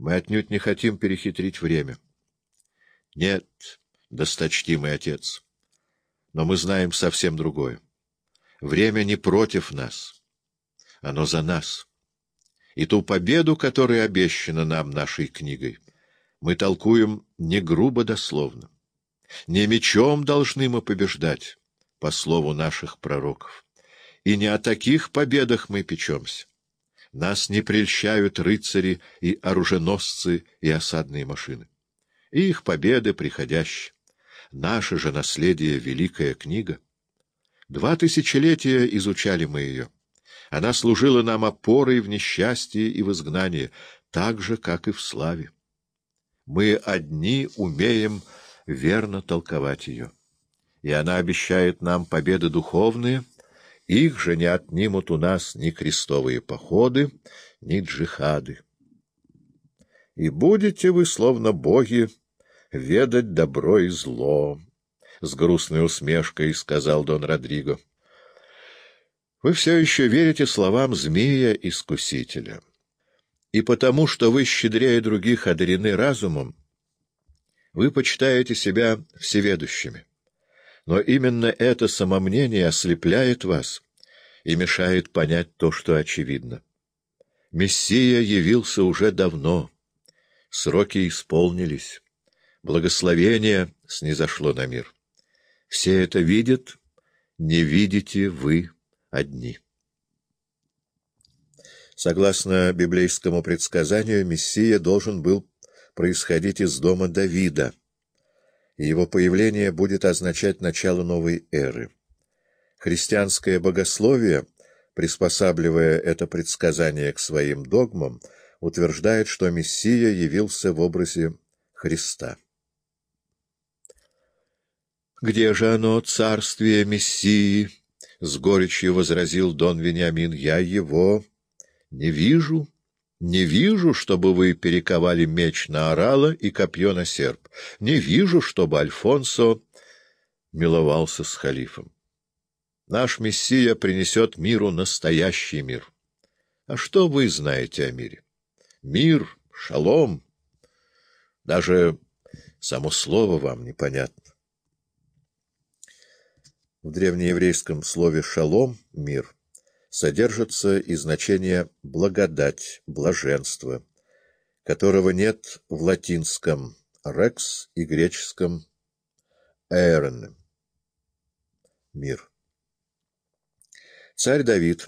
Мы отнюдь не хотим перехитрить время. Нет, досточтимый отец, но мы знаем совсем другое. Время не против нас, оно за нас. И ту победу, которая обещана нам нашей книгой, мы толкуем не грубо дословно. Не мечом должны мы побеждать, по слову наших пророков. И не о таких победах мы печемся. Нас не прельщают рыцари и оруженосцы и осадные машины. их победы приходящие. Наше же наследие — великая книга. Два тысячелетия изучали мы ее. Она служила нам опорой в несчастье и в изгнании, так же, как и в славе. Мы одни умеем верно толковать ее. И она обещает нам победы духовные, их же не отнимут у нас ни крестовые походы, ни джихады. И будете вы, словно боги, ведать добро и зло, — с грустной усмешкой сказал Дон Родриго. — Вы все еще верите словам змея-искусителя. И потому, что вы щедрее других одарены разумом, вы почитаете себя всеведущими. Но именно это самомнение ослепляет вас и мешает понять то, что очевидно. Мессия явился уже давно, сроки исполнились, благословение снизошло на мир. Все это видят, не видите вы одни. Согласно библейскому предсказанию, Мессия должен был происходить из дома Давида, его появление будет означать начало новой эры. Христианское богословие, приспосабливая это предсказание к своим догмам, утверждает, что Мессия явился в образе Христа. «Где же оно, царствие Мессии?» — с горечью возразил Дон Вениамин. «Я его не вижу». Не вижу, чтобы вы перековали меч на орала и копье на серп. Не вижу, чтобы Альфонсо миловался с халифом. Наш Мессия принесет миру настоящий мир. А что вы знаете о мире? Мир, шалом. Даже само слово вам непонятно. В древнееврейском слове «шалом» — «мир» содержится и значение «благодать», «блаженство», которого нет в латинском «рекс» и греческом «эрен» — «мир». Царь Давид,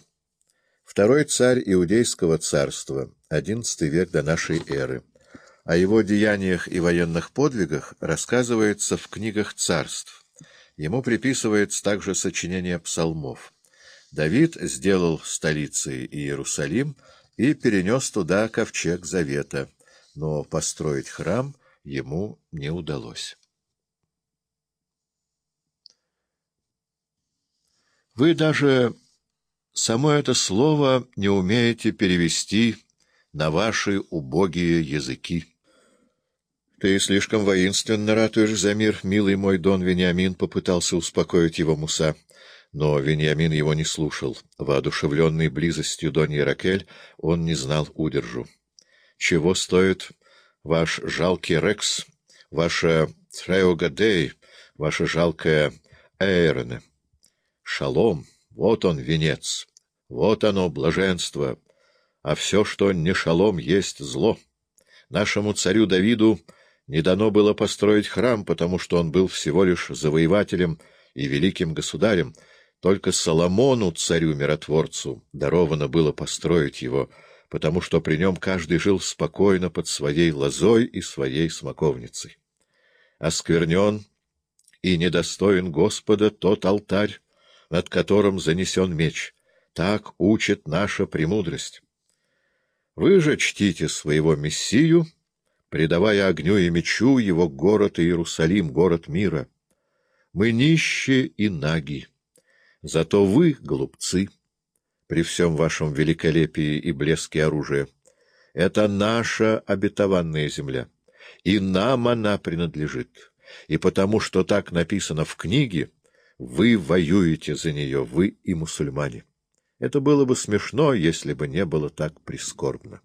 второй царь Иудейского царства, XI век до нашей эры. О его деяниях и военных подвигах рассказывается в книгах царств. Ему приписывается также сочинение псалмов. Давид сделал столицей Иерусалим и перенес туда ковчег Завета, но построить храм ему не удалось. Вы даже само это слово не умеете перевести на ваши убогие языки. Ты слишком воинственно ратуешь за мир, милый мой Дон Вениамин, — попытался успокоить его Муса. Но Вениамин его не слушал. Воодушевленный близостью Доньи Ракель, он не знал удержу. Чего стоит ваш жалкий Рекс, ваша Треогадей, ваша жалкая Эйрене? Шалом, вот он венец, вот оно блаженство, а все, что не шалом, есть зло. Нашему царю Давиду не дано было построить храм, потому что он был всего лишь завоевателем и великим государем, только Соломону, царю-миротворцу, даровано было построить его, потому что при нем каждый жил спокойно под своей лозой и своей смоковницей. Осквернен и недостоин Господа тот алтарь, над которым занесен меч. Так учит наша премудрость. Вы же чтите своего Мессию, предавая огню и мечу его город Иерусалим, город мира. Мы нищие и наги. Зато вы, голубцы, при всем вашем великолепии и блеске оружия, это наша обетованная земля, и нам она принадлежит. И потому, что так написано в книге, вы воюете за нее, вы и мусульмане. Это было бы смешно, если бы не было так прискорбно.